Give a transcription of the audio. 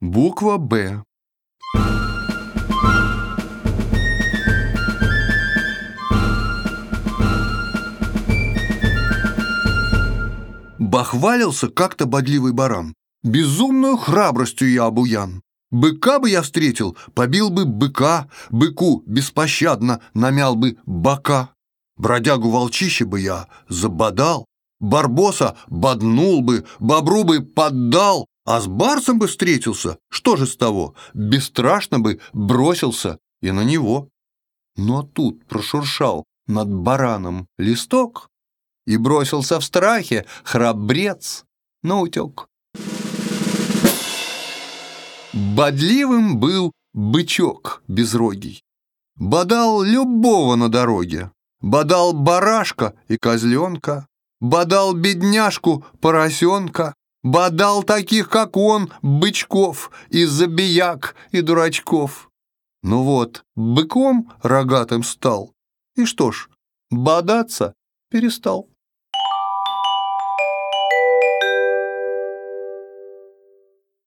Буква «Б». Бахвалился как-то бодливый баран. Безумную храбростью я обуян. Быка бы я встретил, побил бы быка, быку беспощадно намял бы бока. Бродягу волчище бы я забодал, барбоса боднул бы, бобру бы поддал, а с барсом бы встретился, что же с того, бесстрашно бы бросился и на него. Но тут прошуршал над бараном листок и бросился в страхе храбрец на утек. Бодливым был бычок безрогий. Бодал любого на дороге. Бодал барашка и козленка. Бодал бедняжку поросенка. Бодал таких, как он, бычков, и забияк, и дурачков. Ну вот, быком рогатым стал. И что ж, бодаться перестал.